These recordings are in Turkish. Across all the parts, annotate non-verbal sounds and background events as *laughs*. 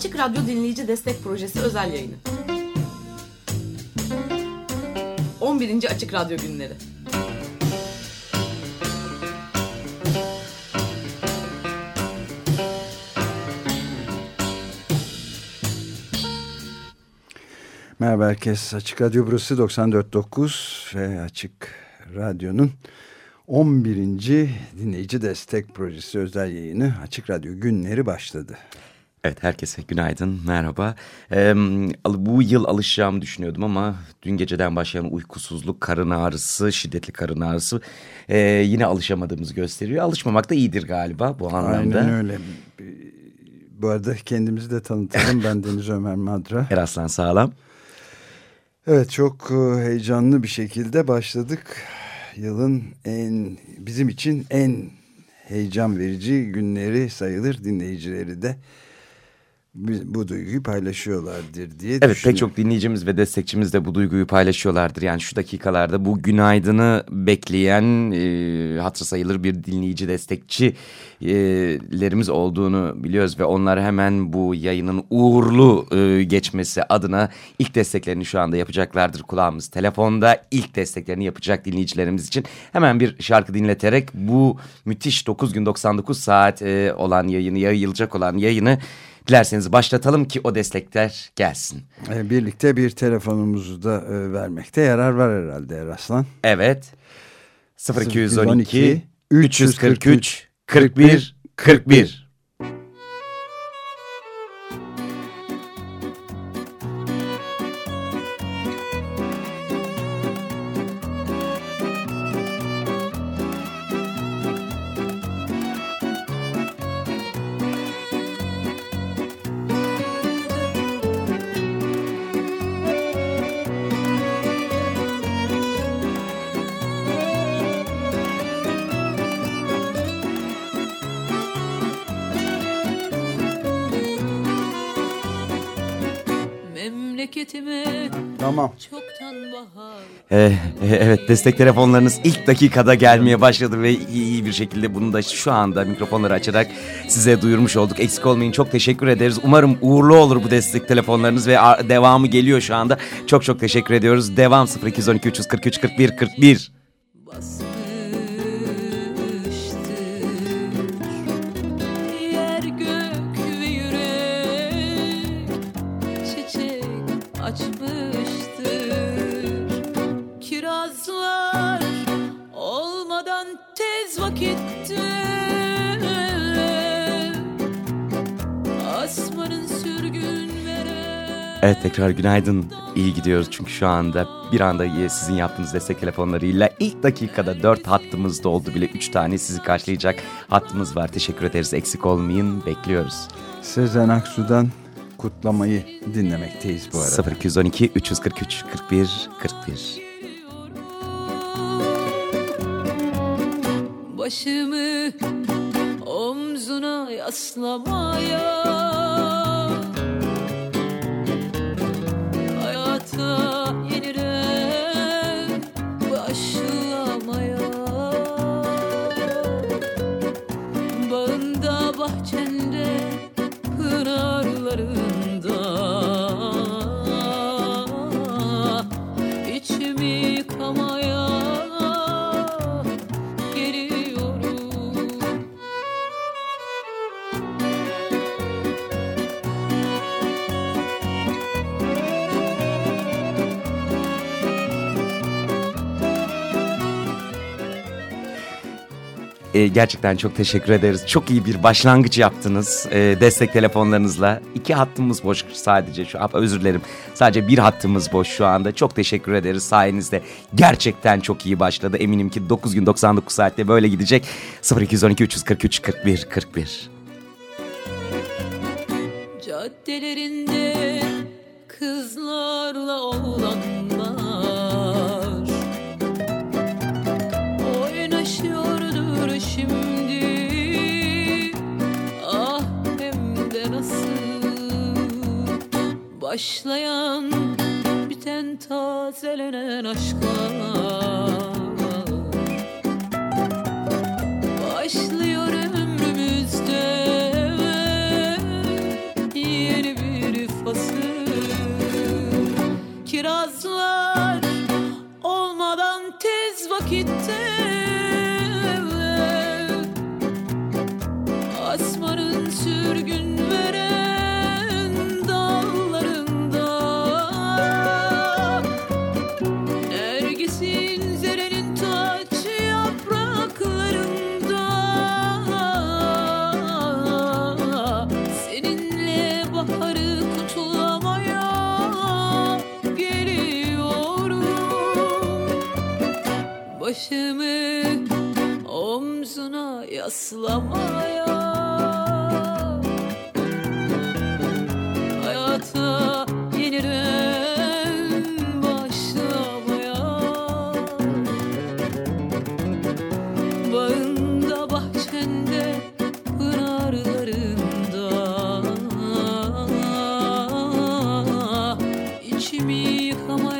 Açık Radyo Dinleyici Destek Projesi özel yayını. 11. Açık Radyo Günleri. Merhaba herkes. Açık Radyo burası 94.9 ve Açık Radyo'nun 11. Dinleyici Destek Projesi özel yayını Açık Radyo günleri başladı. Evet herkese günaydın, merhaba. Ee, bu yıl alışacağımı düşünüyordum ama dün geceden başlayan uykusuzluk, karın ağrısı, şiddetli karın ağrısı e, yine alışamadığımızı gösteriyor. Alışmamak da iyidir galiba bu anlamda. Aynen öyle. Bu arada kendimizi de tanıtalım. ben *laughs* Deniz Ömer Madra. Eraslan Sağlam. Evet çok e, heyecanlı bir şekilde başladık. Yılın en bizim için en heyecan verici günleri sayılır dinleyicileri de bu duyguyu paylaşıyorlardır diye Evet pek çok dinleyicimiz ve destekçimiz de bu duyguyu paylaşıyorlardır. Yani şu dakikalarda bu günaydını bekleyen e, hatırı sayılır bir dinleyici destekçilerimiz e, olduğunu biliyoruz. Ve onlar hemen bu yayının uğurlu e, geçmesi adına ilk desteklerini şu anda yapacaklardır. Kulağımız telefonda ilk desteklerini yapacak dinleyicilerimiz için. Hemen bir şarkı dinleterek bu müthiş 9 gün 99 saat e, olan yayını yayılacak olan yayını Dilerseniz başlatalım ki o destekler gelsin. E, birlikte bir telefonumuzu da e, vermekte yarar var herhalde Eraslan. Evet. 0212 343 41 41. Tamam. Ee, evet destek telefonlarınız ilk dakikada gelmeye başladı ve iyi bir şekilde bunu da şu anda mikrofonları açarak size duyurmuş olduk. Eksik olmayın çok teşekkür ederiz. Umarım uğurlu olur bu destek telefonlarınız ve devamı geliyor şu anda. Çok çok teşekkür ediyoruz. Devam 0212 343 41 41. Evet tekrar günaydın. İyi gidiyoruz çünkü şu anda bir anda sizin yaptığınız destek telefonlarıyla ilk dakikada dört hattımız doldu bile. Üç tane sizi karşılayacak hattımız var. Teşekkür ederiz. Eksik olmayın. Bekliyoruz. Sezen Aksu'dan kutlamayı dinlemekteyiz bu arada. 0212 343 41 41. Başımı omzuna E, gerçekten çok teşekkür ederiz. Çok iyi bir başlangıç yaptınız e, destek telefonlarınızla. İki hattımız boş sadece şu an özür dilerim. Sadece bir hattımız boş şu anda. Çok teşekkür ederiz sayenizde. Gerçekten çok iyi başladı. Eminim ki 9 gün 99 saatte böyle gidecek. 0212 343 41 41. Caddelerinde Başlayan biten tazelenen aşka Başlıyor ömrümüzde yeni bir fasıl. Kirazlar olmadan tez vakitte Asmanın sürgün omzuna yaslamaya. Hayata yeniden başlamaya. Bağında bahçende pınarlarında içimi yıkamaya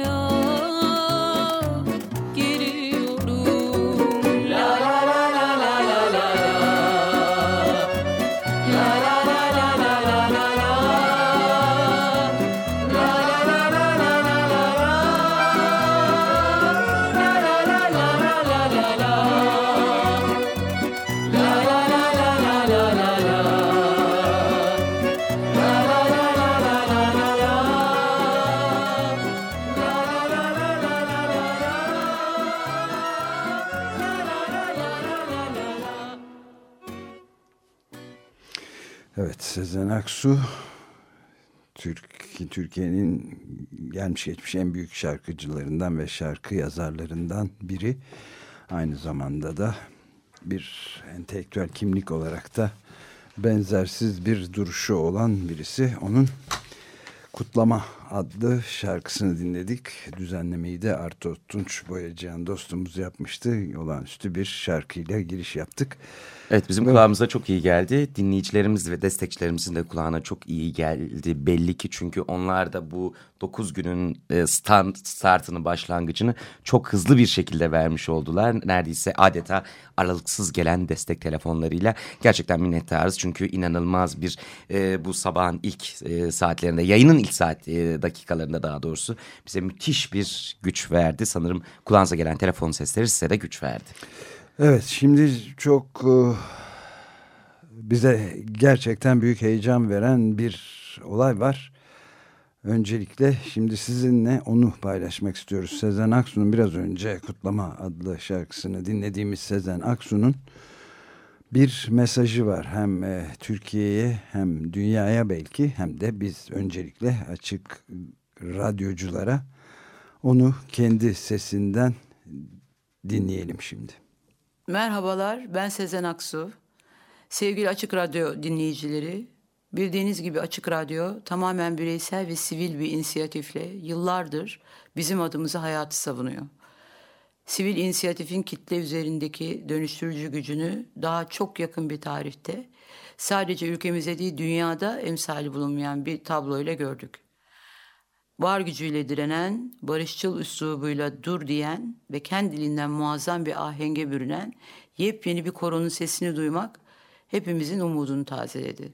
Evet Sezen Aksu Türk Türkiye'nin gelmiş geçmiş en büyük şarkıcılarından ve şarkı yazarlarından biri. Aynı zamanda da bir entelektüel kimlik olarak da benzersiz bir duruşu olan birisi. Onun Kutlama adlı şarkısını dinledik. Düzenlemeyi de Arto Tunç Boyacıyan dostumuz yapmıştı. Olağanüstü bir şarkıyla giriş yaptık. Evet bizim kulağımıza çok iyi geldi. Dinleyicilerimiz ve destekçilerimizin de kulağına çok iyi geldi belli ki. Çünkü onlar da bu 9 günün e, stand, startını başlangıcını çok hızlı bir şekilde vermiş oldular. Neredeyse adeta aralıksız gelen destek telefonlarıyla. Gerçekten minnettarız çünkü inanılmaz bir e, bu sabahın ilk e, saatlerinde yayının ilk saat e, dakikalarında daha doğrusu bize müthiş bir güç verdi. Sanırım kulağınıza gelen telefon sesleri size de güç verdi. Evet şimdi çok e, bize gerçekten büyük heyecan veren bir olay var. Öncelikle şimdi sizinle onu paylaşmak istiyoruz. Sezen Aksu'nun biraz önce Kutlama adlı şarkısını dinlediğimiz Sezen Aksu'nun bir mesajı var. Hem e, Türkiye'ye hem dünyaya belki hem de biz öncelikle açık radyoculara onu kendi sesinden dinleyelim şimdi. Merhabalar, ben Sezen Aksu. Sevgili Açık Radyo dinleyicileri, bildiğiniz gibi Açık Radyo tamamen bireysel ve sivil bir inisiyatifle yıllardır bizim adımızı hayatı savunuyor. Sivil inisiyatifin kitle üzerindeki dönüştürücü gücünü daha çok yakın bir tarihte sadece ülkemize değil dünyada emsali bulunmayan bir tabloyla gördük var gücüyle direnen, barışçıl üslubuyla dur diyen ve kendiliğinden muazzam bir ahenge bürünen yepyeni bir koronun sesini duymak hepimizin umudunu tazeledi.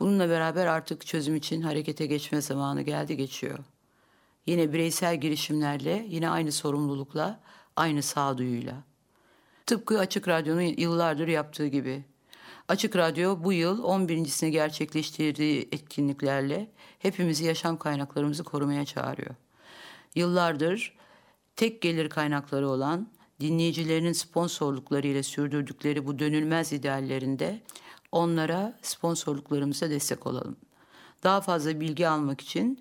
Bununla beraber artık çözüm için harekete geçme zamanı geldi geçiyor. Yine bireysel girişimlerle, yine aynı sorumlulukla, aynı sağduyuyla. Tıpkı Açık Radyo'nun yıllardır yaptığı gibi Açık Radyo bu yıl 11.sini gerçekleştirdiği etkinliklerle hepimizi yaşam kaynaklarımızı korumaya çağırıyor. Yıllardır tek gelir kaynakları olan dinleyicilerinin sponsorluklarıyla sürdürdükleri bu dönülmez ideallerinde onlara sponsorluklarımıza destek olalım. Daha fazla bilgi almak için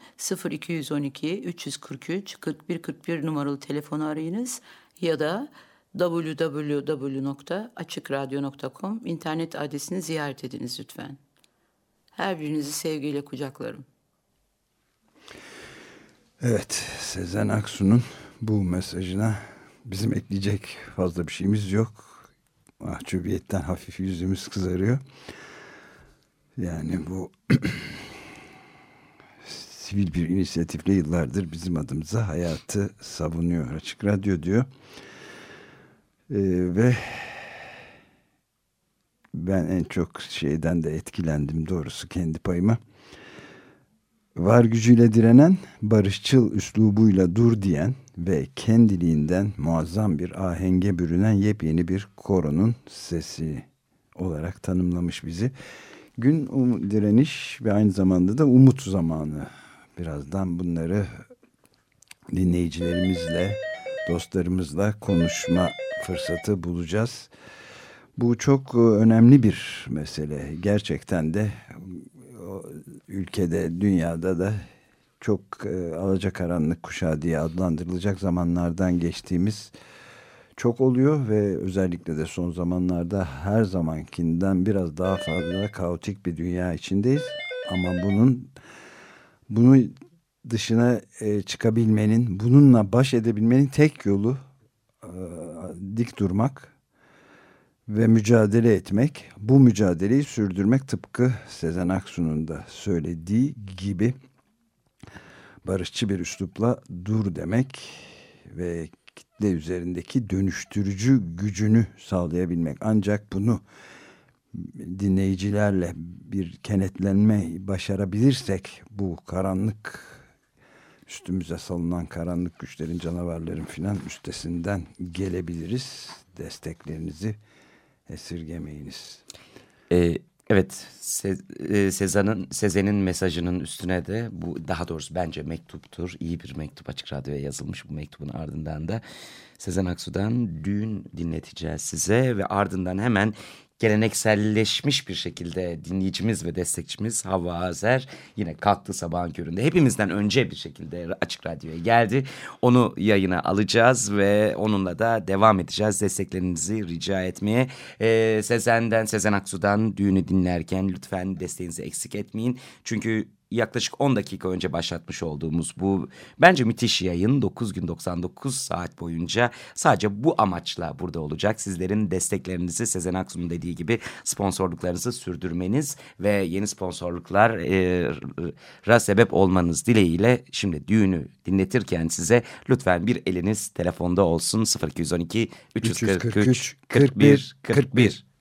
0212 343 41 41 numaralı telefonu arayınız ya da www.açıkradyo.com internet adresini ziyaret ediniz lütfen. Her birinizi sevgiyle kucaklarım. Evet, Sezen Aksu'nun bu mesajına bizim ekleyecek fazla bir şeyimiz yok. Mahcubiyetten hafif yüzümüz kızarıyor. Yani bu *clears throat* sivil bir inisiyatifle yıllardır bizim adımıza hayatı savunuyor. Açık Radyo diyor. Ee, ve ben en çok şeyden de etkilendim doğrusu kendi payıma. Var gücüyle direnen, barışçıl üslubuyla dur diyen ve kendiliğinden muazzam bir ahenge bürünen yepyeni bir koronun sesi olarak tanımlamış bizi. Gün um, direniş ve aynı zamanda da umut zamanı. Birazdan bunları dinleyicilerimizle, dostlarımızla konuşma fırsatı bulacağız. Bu çok önemli bir mesele. Gerçekten de ülkede, dünyada da çok e, alacakaranlık kuşağı diye adlandırılacak zamanlardan geçtiğimiz çok oluyor ve özellikle de son zamanlarda her zamankinden biraz daha fazla kaotik bir dünya içindeyiz. Ama bunun bunu dışına e, çıkabilmenin, bununla baş edebilmenin tek yolu e, dik durmak ve mücadele etmek. Bu mücadeleyi sürdürmek tıpkı Sezen Aksu'nun da söylediği gibi barışçı bir üslupla dur demek ve kitle üzerindeki dönüştürücü gücünü sağlayabilmek. Ancak bunu dinleyicilerle bir kenetlenme başarabilirsek bu karanlık üstümüze salınan karanlık güçlerin canavarların filan üstesinden gelebiliriz. Desteklerinizi esirgemeyiniz. Ee, evet e, Sezan'ın Sezen'in mesajının üstüne de bu daha doğrusu bence mektuptur. İyi bir mektup açık radyoya yazılmış bu mektubun ardından da Sezen Aksu'dan düğün dinleteceğiz size ve ardından hemen gelenekselleşmiş bir şekilde dinleyicimiz ve destekçimiz Havva Azer yine kalktı sabahın köründe. Hepimizden önce bir şekilde Açık Radyo'ya geldi. Onu yayına alacağız ve onunla da devam edeceğiz. Desteklerinizi rica etmeye. Ee, Sezen'den, Sezen Aksu'dan düğünü dinlerken lütfen desteğinizi eksik etmeyin. Çünkü yaklaşık 10 dakika önce başlatmış olduğumuz bu bence müthiş yayın 9 gün 99 saat boyunca sadece bu amaçla burada olacak. Sizlerin desteklerinizi Sezen Aksu'nun dediği gibi sponsorluklarınızı sürdürmeniz ve yeni sponsorluklara e, sebep olmanız dileğiyle şimdi düğünü dinletirken size lütfen bir eliniz telefonda olsun 0212 343, 41 41. 41.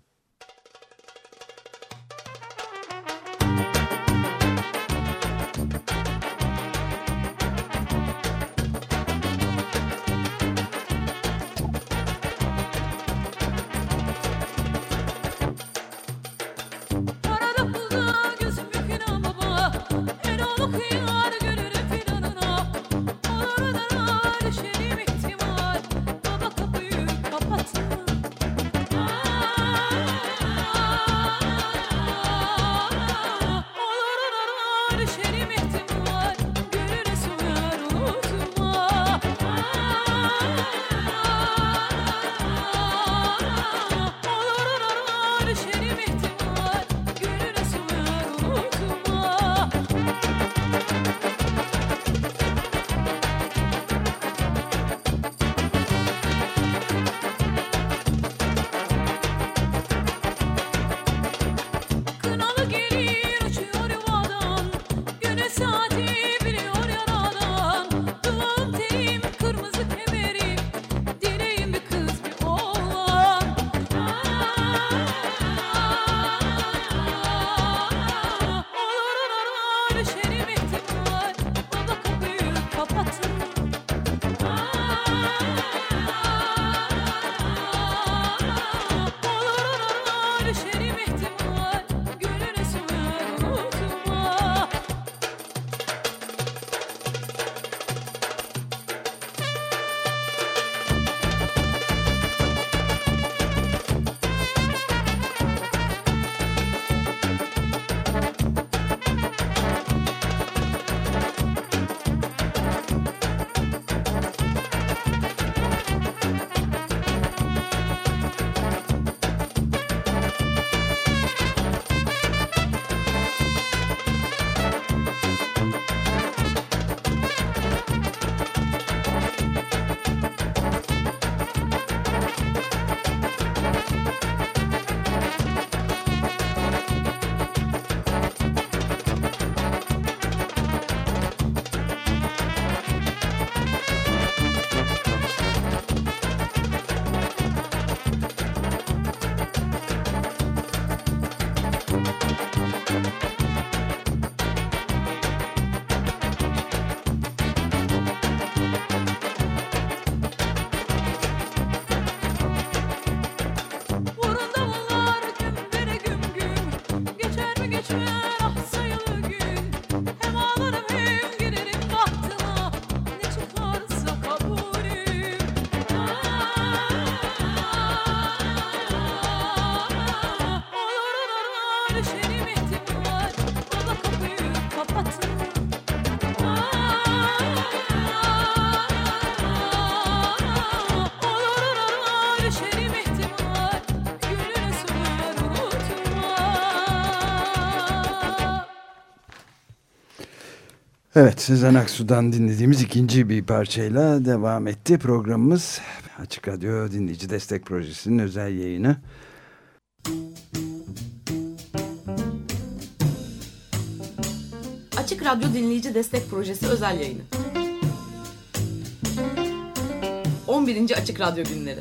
Görüşürüz. Evet Sezen Aksu'dan dinlediğimiz ikinci bir parçayla devam etti programımız. Açık Radyo Dinleyici Destek Projesi'nin özel yayını. Açık Radyo Dinleyici Destek Projesi özel yayını. 11. Açık Radyo Günleri.